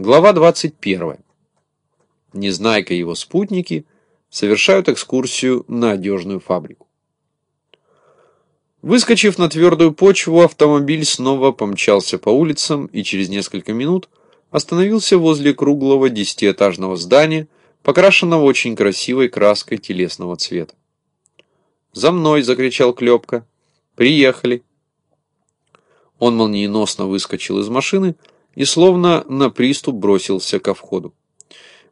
Глава 21. Незнайка и его спутники совершают экскурсию на одежную фабрику. Выскочив на твердую почву, автомобиль снова помчался по улицам и через несколько минут остановился возле круглого десятиэтажного здания, покрашенного очень красивой краской телесного цвета. «За мной!» – закричал Клепка. «Приехали!» Он молниеносно выскочил из машины и словно на приступ бросился ко входу.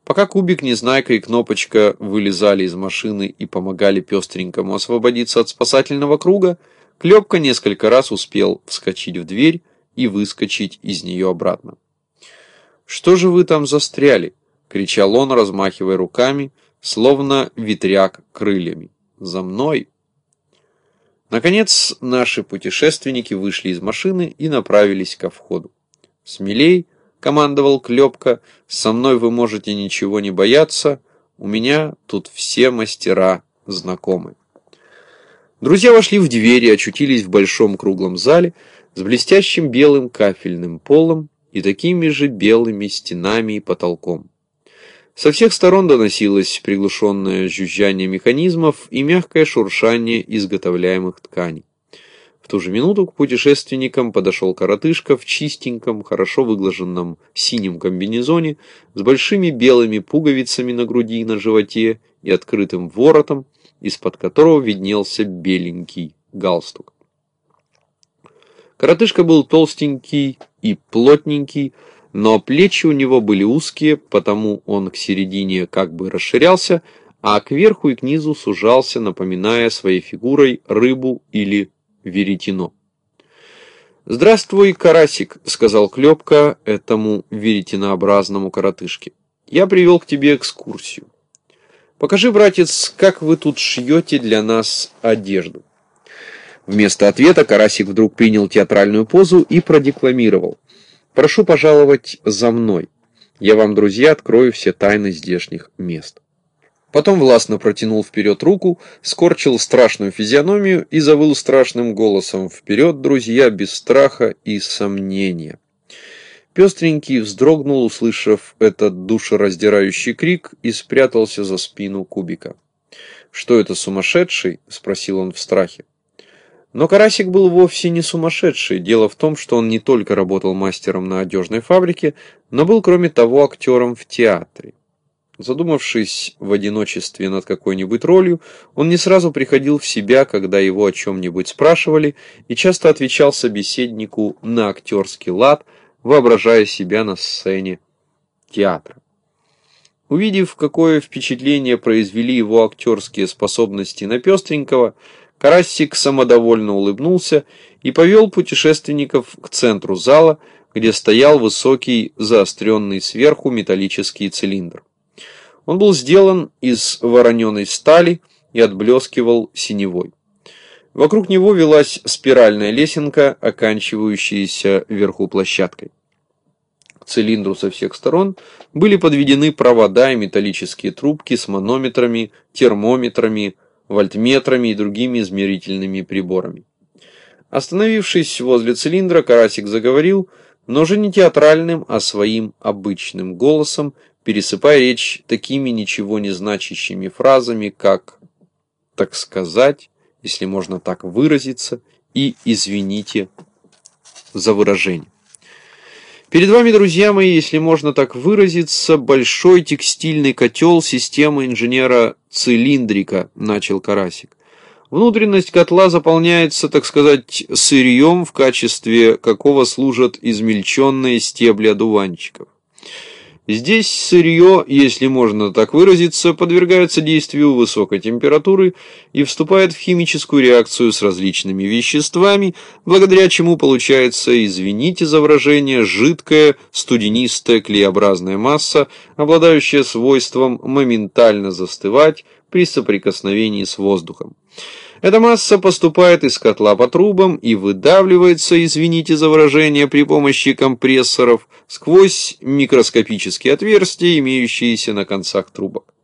Пока Кубик, Незнайка и Кнопочка вылезали из машины и помогали пестренькому освободиться от спасательного круга, Клепка несколько раз успел вскочить в дверь и выскочить из нее обратно. «Что же вы там застряли?» — кричал он, размахивая руками, словно ветряк крыльями. «За мной!» Наконец, наши путешественники вышли из машины и направились ко входу. «Смелей!» — командовал Клепка. «Со мной вы можете ничего не бояться. У меня тут все мастера знакомы». Друзья вошли в дверь и очутились в большом круглом зале с блестящим белым кафельным полом и такими же белыми стенами и потолком. Со всех сторон доносилось приглушенное жужжание механизмов и мягкое шуршание изготовляемых тканей. В ту же минуту к путешественникам подошел коротышка в чистеньком, хорошо выглаженном синем комбинезоне с большими белыми пуговицами на груди и на животе и открытым воротом, из-под которого виднелся беленький галстук. Коротышка был толстенький и плотненький, но плечи у него были узкие, потому он к середине как бы расширялся, а кверху и к низу сужался, напоминая своей фигурой рыбу или веретено. «Здравствуй, карасик», — сказал Клепка этому веретенообразному коротышке. «Я привел к тебе экскурсию. Покажи, братец, как вы тут шьете для нас одежду». Вместо ответа карасик вдруг принял театральную позу и продекламировал. «Прошу пожаловать за мной. Я вам, друзья, открою все тайны здешних мест». Потом властно протянул вперед руку, скорчил страшную физиономию и завыл страшным голосом «Вперед, друзья, без страха и сомнения!» Пестренький вздрогнул, услышав этот душераздирающий крик, и спрятался за спину кубика. «Что это, сумасшедший?» – спросил он в страхе. Но Карасик был вовсе не сумасшедший. Дело в том, что он не только работал мастером на одежной фабрике, но был, кроме того, актером в театре. Задумавшись в одиночестве над какой-нибудь ролью, он не сразу приходил в себя, когда его о чем-нибудь спрашивали, и часто отвечал собеседнику на актерский лад, воображая себя на сцене театра. Увидев, какое впечатление произвели его актерские способности на пестренького, Карасик самодовольно улыбнулся и повел путешественников к центру зала, где стоял высокий, заостренный сверху металлический цилиндр. Он был сделан из вороненой стали и отблескивал синевой. Вокруг него велась спиральная лесенка, оканчивающаяся вверху площадкой. К цилиндру со всех сторон были подведены провода и металлические трубки с манометрами, термометрами, вольтметрами и другими измерительными приборами. Остановившись возле цилиндра, Карасик заговорил, но же не театральным, а своим обычным голосом, пересыпая речь такими ничего не значащими фразами, как «так сказать», если можно так выразиться, и «извините за выражение». Перед вами, друзья мои, если можно так выразиться, большой текстильный котел системы инженера цилиндрика, начал Карасик. Внутренность котла заполняется, так сказать, сырьем, в качестве какого служат измельченные стебли одуванчиков. Здесь сырье, если можно так выразиться, подвергается действию высокой температуры и вступает в химическую реакцию с различными веществами, благодаря чему получается, извините за выражение, жидкая, студенистая клееобразная масса, обладающая свойством моментально застывать при соприкосновении с воздухом. Эта масса поступает из котла по трубам и выдавливается, извините за выражение, при помощи компрессоров сквозь микроскопические отверстия, имеющиеся на концах трубок.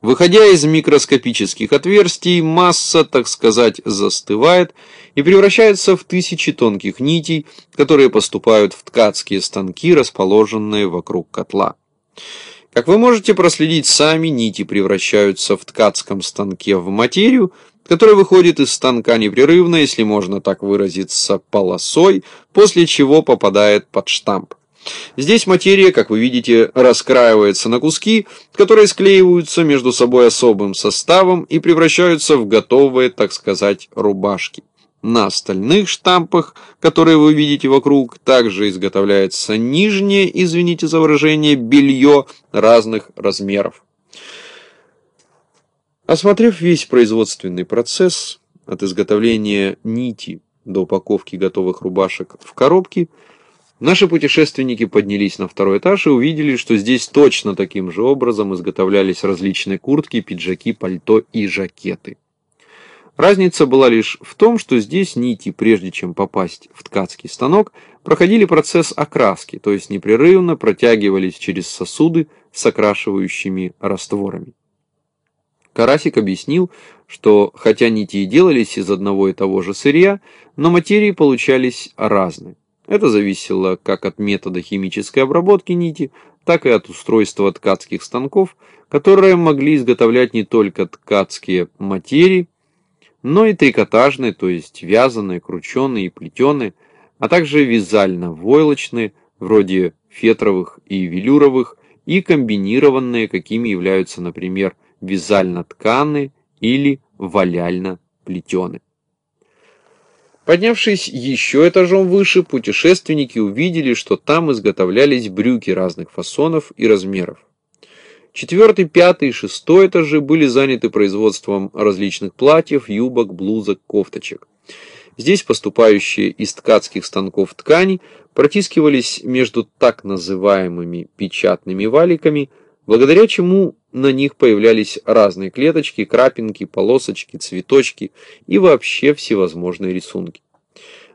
Выходя из микроскопических отверстий, масса, так сказать, застывает и превращается в тысячи тонких нитей, которые поступают в ткацкие станки, расположенные вокруг котла. Как вы можете проследить сами, нити превращаются в ткацком станке в материю, которая выходит из станка непрерывно, если можно так выразиться, полосой, после чего попадает под штамп. Здесь материя, как вы видите, раскраивается на куски, которые склеиваются между собой особым составом и превращаются в готовые, так сказать, рубашки. На остальных штампах, которые вы видите вокруг, также изготовляется нижнее, извините за выражение, белье разных размеров. Осмотрев весь производственный процесс, от изготовления нити до упаковки готовых рубашек в коробки, Наши путешественники поднялись на второй этаж и увидели, что здесь точно таким же образом изготовлялись различные куртки, пиджаки, пальто и жакеты. Разница была лишь в том, что здесь нити, прежде чем попасть в ткацкий станок, проходили процесс окраски, то есть непрерывно протягивались через сосуды с окрашивающими растворами. Карасик объяснил, что хотя нити и делались из одного и того же сырья, но материи получались разные. Это зависело как от метода химической обработки нити, так и от устройства ткацких станков, которые могли изготовлять не только ткацкие материи, но и трикотажные, то есть вязаные, крученые и плетеные, а также вязально-войлочные, вроде фетровых и велюровых, и комбинированные, какими являются, например, вязально-тканые или валяльно-плетеные. Поднявшись еще этажом выше, путешественники увидели, что там изготовлялись брюки разных фасонов и размеров. Четвертый, пятый и шестой этажи были заняты производством различных платьев, юбок, блузок, кофточек. Здесь поступающие из ткацких станков ткани протискивались между так называемыми печатными валиками, благодаря чему на них появлялись разные клеточки, крапинки, полосочки, цветочки и вообще всевозможные рисунки.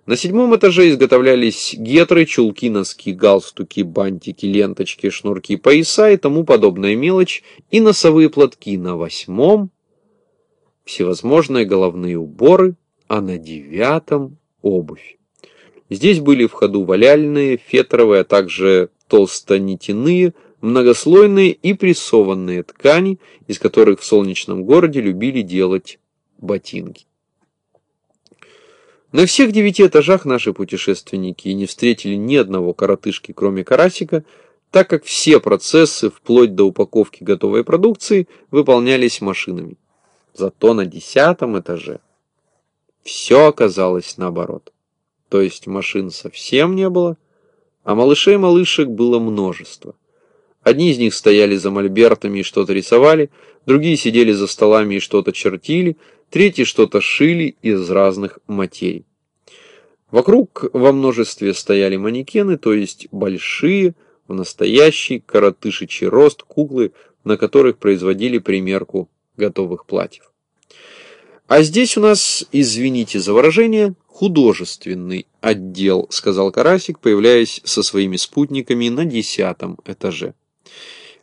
На седьмом этаже изготовлялись гетры, чулки, носки, галстуки, бантики, ленточки, шнурки, пояса и тому подобная мелочь, и носовые платки. На восьмом всевозможные головные уборы, а на девятом обувь. Здесь были в ходу валяльные, фетровые, а также толстонитяные, многослойные и прессованные ткани, из которых в солнечном городе любили делать ботинки. На всех девяти этажах наши путешественники не встретили ни одного коротышки, кроме карасика, так как все процессы, вплоть до упаковки готовой продукции, выполнялись машинами. Зато на десятом этаже все оказалось наоборот. То есть машин совсем не было, а малышей малышек было множество. Одни из них стояли за мольбертами и что-то рисовали, другие сидели за столами и что-то чертили, третьи что-то шили из разных материй. Вокруг во множестве стояли манекены, то есть большие, в настоящий коротышечий рост куклы, на которых производили примерку готовых платьев. А здесь у нас, извините за выражение, художественный отдел, сказал Карасик, появляясь со своими спутниками на десятом этаже.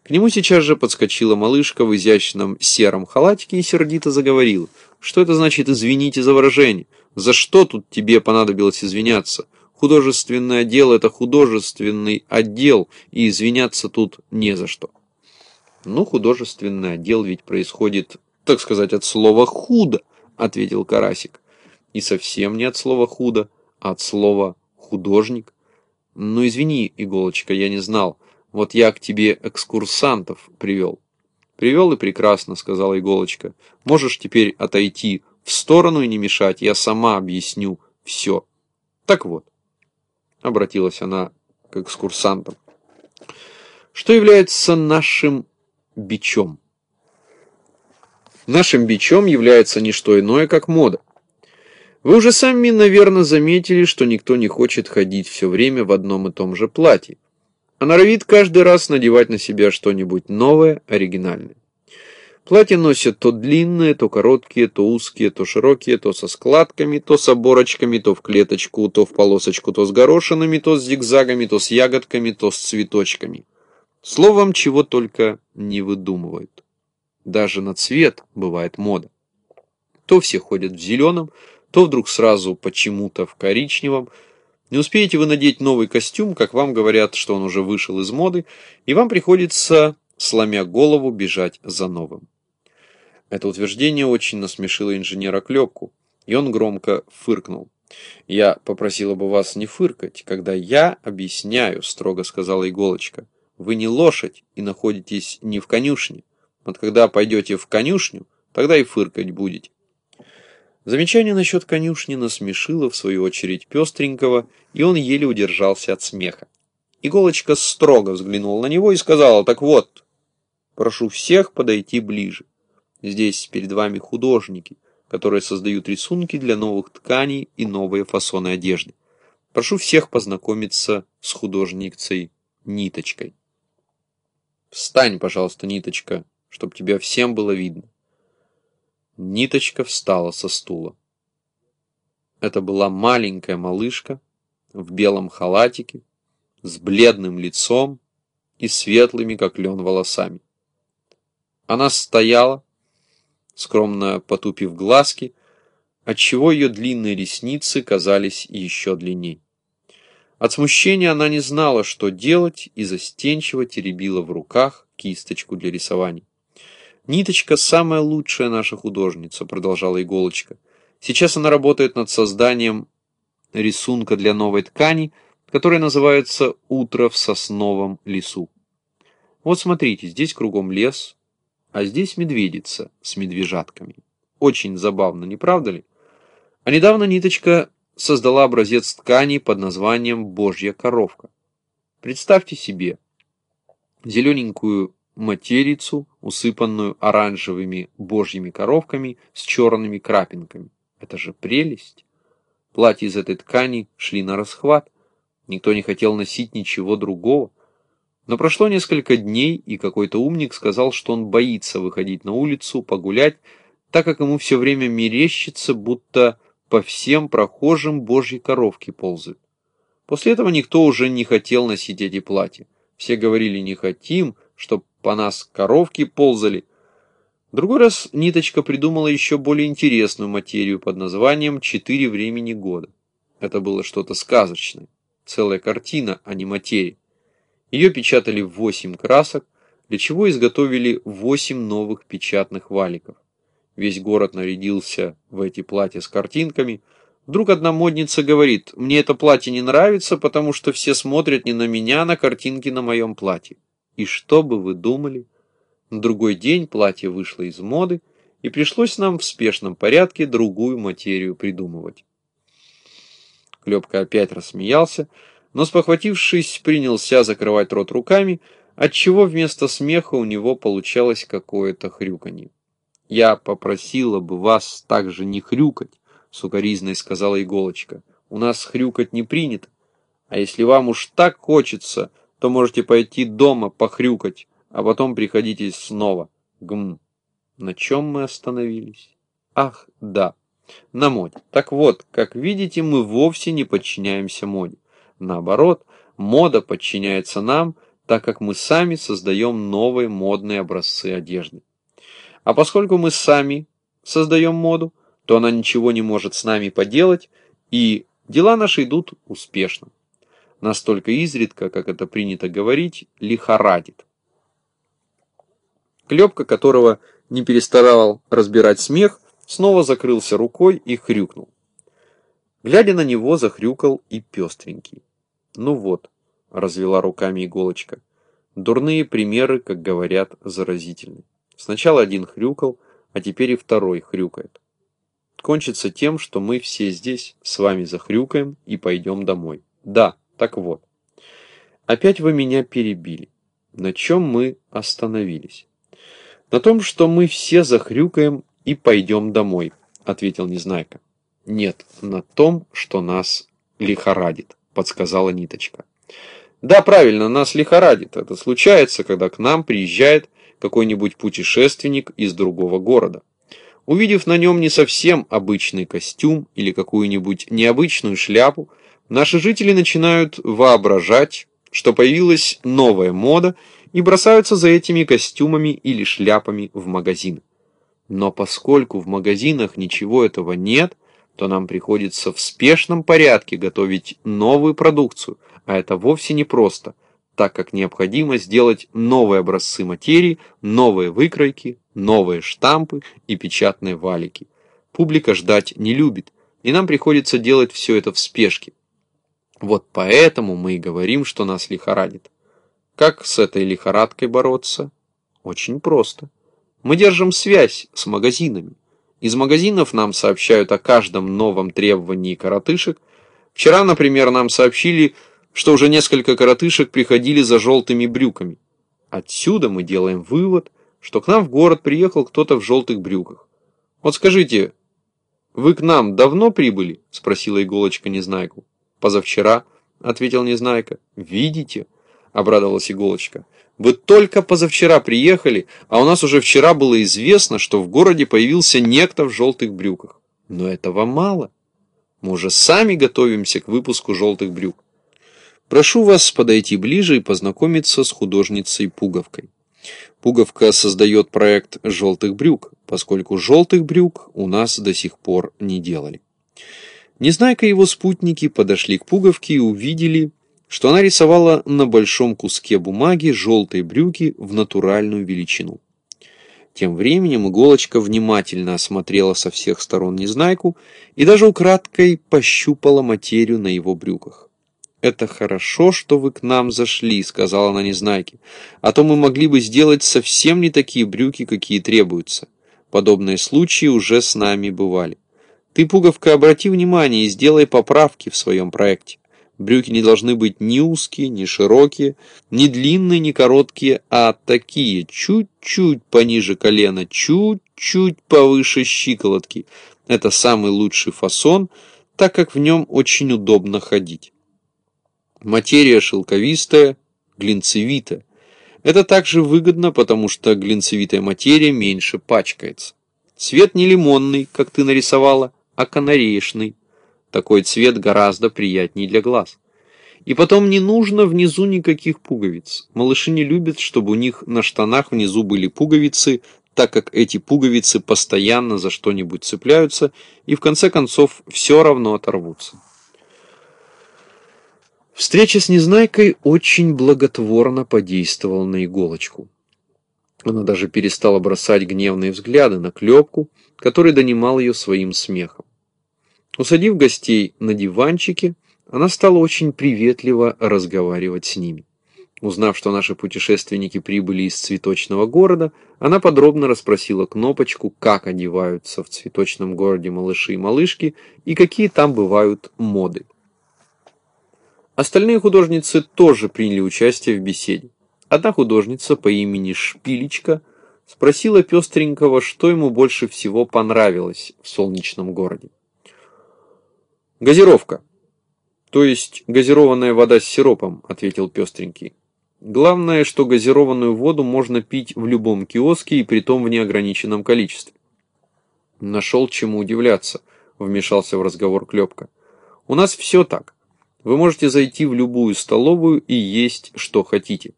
К нему сейчас же подскочила малышка в изящном сером халатике и сердито заговорила. «Что это значит «извините за выражение»? За что тут тебе понадобилось извиняться? Художественный отдел – это художественный отдел, и извиняться тут не за что». «Ну, художественный отдел ведь происходит, так сказать, от слова «худо», – ответил Карасик. «И совсем не от слова «худо», а от слова «художник». Ну, извини, иголочка, я не знал». Вот я к тебе экскурсантов привел. Привел и прекрасно, сказала иголочка. Можешь теперь отойти в сторону и не мешать, я сама объясню все. Так вот, обратилась она к экскурсантам. Что является нашим бичом? Нашим бичом является не что иное, как мода. Вы уже сами, наверное, заметили, что никто не хочет ходить все время в одном и том же платье а норовит каждый раз надевать на себя что-нибудь новое, оригинальное. Платья носят то длинные, то короткие, то узкие, то широкие, то со складками, то с оборочками, то в клеточку, то в полосочку, то с горошинами, то с зигзагами, то с ягодками, то с цветочками. Словом, чего только не выдумывают. даже на цвет бывает мода. То все ходят в зеленом, то вдруг сразу почему-то в коричневом. Не успеете вы надеть новый костюм, как вам говорят, что он уже вышел из моды, и вам приходится, сломя голову, бежать за новым. Это утверждение очень насмешило инженера Клепку, и он громко фыркнул. «Я попросила бы вас не фыркать, когда я объясняю», — строго сказала иголочка. «Вы не лошадь и находитесь не в конюшне. Вот когда пойдете в конюшню, тогда и фыркать будете». Замечание насчет конюшни насмешило, в свою очередь, пестренького, и он еле удержался от смеха. Иголочка строго взглянула на него и сказала, «Так вот, прошу всех подойти ближе. Здесь перед вами художники» которые создают рисунки для новых тканей и новые фасоны одежды. Прошу всех познакомиться с художницей Ниточкой. Встань, пожалуйста, Ниточка, чтобы тебя всем было видно. Ниточка встала со стула. Это была маленькая малышка в белом халатике, с бледным лицом и светлыми, как лен, волосами. Она стояла, скромно потупив глазки, отчего ее длинные ресницы казались еще длинней. От смущения она не знала, что делать, и застенчиво теребила в руках кисточку для рисований. «Ниточка – самая лучшая наша художница», – продолжала иголочка. «Сейчас она работает над созданием рисунка для новой ткани, которая называется «Утро в сосновом лесу». Вот смотрите, здесь кругом лес, а здесь медведица с медвежатками. Очень забавно, не правда ли? А недавно Ниточка создала образец ткани под названием «Божья коровка». Представьте себе зелененькую материцу, усыпанную оранжевыми божьими коровками с черными крапинками. Это же прелесть! Платья из этой ткани шли на расхват. Никто не хотел носить ничего другого. Но прошло несколько дней, и какой-то умник сказал, что он боится выходить на улицу, погулять, так как ему все время мерещится, будто по всем прохожим божьи коровки ползают. После этого никто уже не хотел носить эти платья. Все говорили, не хотим, чтоб по нас коровки ползали. другой раз Ниточка придумала еще более интересную материю под названием «Четыре времени года». Это было что-то сказочное, целая картина, а не материя. Ее печатали в 8 красок, для чего изготовили 8 новых печатных валиков. Весь город нарядился в эти платья с картинками. Вдруг одна модница говорит, мне это платье не нравится, потому что все смотрят не на меня, а на картинки на моем платье. И что бы вы думали? На другой день платье вышло из моды, и пришлось нам в спешном порядке другую материю придумывать. Клепка опять рассмеялся, но, спохватившись, принялся закрывать рот руками, отчего вместо смеха у него получалось какое-то хрюканье. «Я попросила бы вас также не хрюкать», — сукоризной сказала иголочка. «У нас хрюкать не принято. А если вам уж так хочется, то можете пойти дома похрюкать, а потом приходите снова. Гм. На чем мы остановились? Ах, да, на моде. Так вот, как видите, мы вовсе не подчиняемся моде. Наоборот, мода подчиняется нам, так как мы сами создаем новые модные образцы одежды. А поскольку мы сами создаем моду, то она ничего не может с нами поделать, и дела наши идут успешно. Настолько изредка, как это принято говорить, лихорадит. Клепка, которого не переставал разбирать смех, снова закрылся рукой и хрюкнул. Глядя на него, захрюкал и пестренький. Ну вот, развела руками иголочка. Дурные примеры, как говорят, заразительны. Сначала один хрюкал, а теперь и второй хрюкает. Кончится тем, что мы все здесь с вами захрюкаем и пойдем домой. Да, так вот. Опять вы меня перебили. На чем мы остановились? На том, что мы все захрюкаем и пойдем домой, ответил Незнайка. Нет, на том, что нас лихорадит подсказала Ниточка. Да, правильно, нас лихорадит. Это случается, когда к нам приезжает какой-нибудь путешественник из другого города. Увидев на нем не совсем обычный костюм или какую-нибудь необычную шляпу, наши жители начинают воображать, что появилась новая мода и бросаются за этими костюмами или шляпами в магазин. Но поскольку в магазинах ничего этого нет, то нам приходится в спешном порядке готовить новую продукцию, а это вовсе не просто, так как необходимо сделать новые образцы материи, новые выкройки, новые штампы и печатные валики. Публика ждать не любит, и нам приходится делать все это в спешке. Вот поэтому мы и говорим, что нас лихорадит. Как с этой лихорадкой бороться? Очень просто. Мы держим связь с магазинами. Из магазинов нам сообщают о каждом новом требовании коротышек. Вчера, например, нам сообщили, что уже несколько коротышек приходили за желтыми брюками. Отсюда мы делаем вывод, что к нам в город приехал кто-то в желтых брюках. Вот скажите, вы к нам давно прибыли? Спросила иголочка Незнайку. Позавчера, ответил Незнайка. Видите? Обрадовалась иголочка. Вы только позавчера приехали, а у нас уже вчера было известно, что в городе появился некто в желтых брюках. Но этого мало. Мы уже сами готовимся к выпуску желтых брюк. Прошу вас подойти ближе и познакомиться с художницей Пуговкой. Пуговка создает проект желтых брюк, поскольку желтых брюк у нас до сих пор не делали. Незнайка и его спутники подошли к Пуговке и увидели, что она рисовала на большом куске бумаги желтые брюки в натуральную величину. Тем временем иголочка внимательно осмотрела со всех сторон Незнайку и даже украдкой пощупала материю на его брюках. «Это хорошо, что вы к нам зашли», — сказала она Незнайке, «а то мы могли бы сделать совсем не такие брюки, какие требуются. Подобные случаи уже с нами бывали. Ты, Пуговка, обрати внимание и сделай поправки в своем проекте. Брюки не должны быть ни узкие, ни широкие, ни длинные, ни короткие, а такие, чуть-чуть пониже колена, чуть-чуть повыше щиколотки. Это самый лучший фасон, так как в нем очень удобно ходить. Материя шелковистая, глинцевитая. Это также выгодно, потому что глинцевитая материя меньше пачкается. Цвет не лимонный, как ты нарисовала, а канареечный. Такой цвет гораздо приятнее для глаз. И потом не нужно внизу никаких пуговиц. Малыши не любят, чтобы у них на штанах внизу были пуговицы, так как эти пуговицы постоянно за что-нибудь цепляются и в конце концов все равно оторвутся. Встреча с Незнайкой очень благотворно подействовала на иголочку. Она даже перестала бросать гневные взгляды на клепку, который донимал ее своим смехом. Усадив гостей на диванчике, она стала очень приветливо разговаривать с ними. Узнав, что наши путешественники прибыли из цветочного города, она подробно расспросила Кнопочку, как одеваются в цветочном городе малыши и малышки и какие там бывают моды. Остальные художницы тоже приняли участие в беседе. Одна художница по имени Шпилечка спросила пестренького, что ему больше всего понравилось в солнечном городе. «Газировка. То есть газированная вода с сиропом», — ответил пестренький. «Главное, что газированную воду можно пить в любом киоске и притом в неограниченном количестве». «Нашел чему удивляться», — вмешался в разговор Клепка. «У нас все так. Вы можете зайти в любую столовую и есть, что хотите.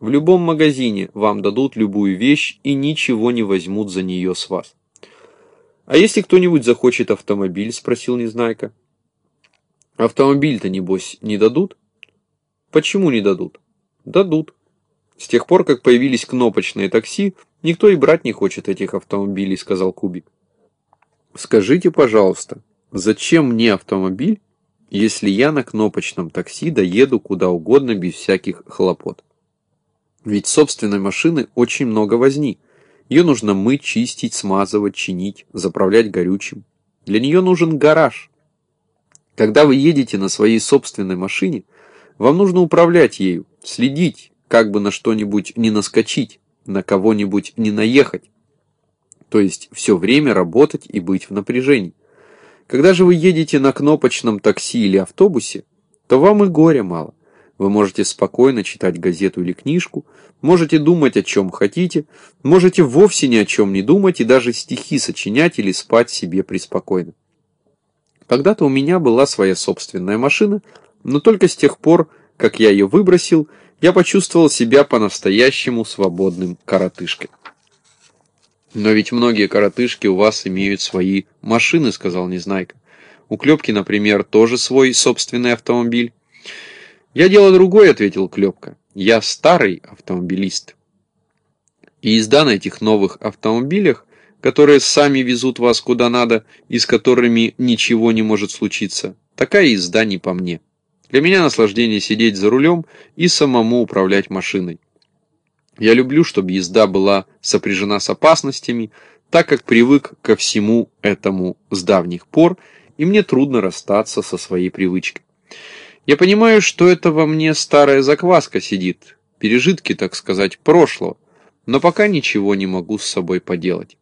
В любом магазине вам дадут любую вещь и ничего не возьмут за нее с вас». «А если кто-нибудь захочет автомобиль?» — спросил Незнайка. Автомобиль-то, небось, не дадут? Почему не дадут? Дадут. С тех пор, как появились кнопочные такси, никто и брать не хочет этих автомобилей, сказал Кубик. Скажите, пожалуйста, зачем мне автомобиль, если я на кнопочном такси доеду куда угодно без всяких хлопот? Ведь собственной машины очень много возни. Ее нужно мыть, чистить, смазывать, чинить, заправлять горючим. Для нее нужен гараж. Когда вы едете на своей собственной машине, вам нужно управлять ею, следить, как бы на что-нибудь не наскочить, на кого-нибудь не наехать. То есть все время работать и быть в напряжении. Когда же вы едете на кнопочном такси или автобусе, то вам и горя мало. Вы можете спокойно читать газету или книжку, можете думать о чем хотите, можете вовсе ни о чем не думать и даже стихи сочинять или спать себе преспокойно. Когда-то у меня была своя собственная машина, но только с тех пор, как я ее выбросил, я почувствовал себя по-настоящему свободным коротышкой. «Но ведь многие коротышки у вас имеют свои машины», — сказал Незнайка. «У Клепки, например, тоже свой собственный автомобиль». «Я дело другое», — ответил Клепка. «Я старый автомобилист». И езда на этих новых автомобилях, которые сами везут вас куда надо и с которыми ничего не может случиться, такая езда не по мне. Для меня наслаждение сидеть за рулем и самому управлять машиной. Я люблю, чтобы езда была сопряжена с опасностями, так как привык ко всему этому с давних пор, и мне трудно расстаться со своей привычкой. Я понимаю, что это во мне старая закваска сидит, пережитки, так сказать, прошлого, но пока ничего не могу с собой поделать.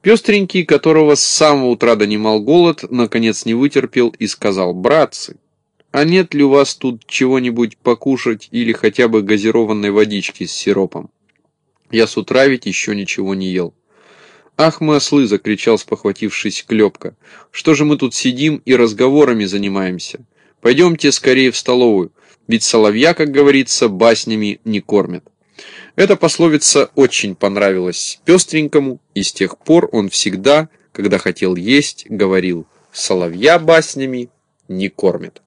Пестренький, которого с самого утра донимал голод, наконец не вытерпел и сказал, «Братцы, а нет ли у вас тут чего-нибудь покушать или хотя бы газированной водички с сиропом? Я с утра ведь еще ничего не ел». «Ах мы ослы!» — закричал, спохватившись Клепка. «Что же мы тут сидим и разговорами занимаемся? Пойдемте скорее в столовую, ведь соловья, как говорится, баснями не кормят». Эта пословица очень понравилась пестренькому, и с тех пор он всегда, когда хотел есть, говорил «соловья баснями не кормят».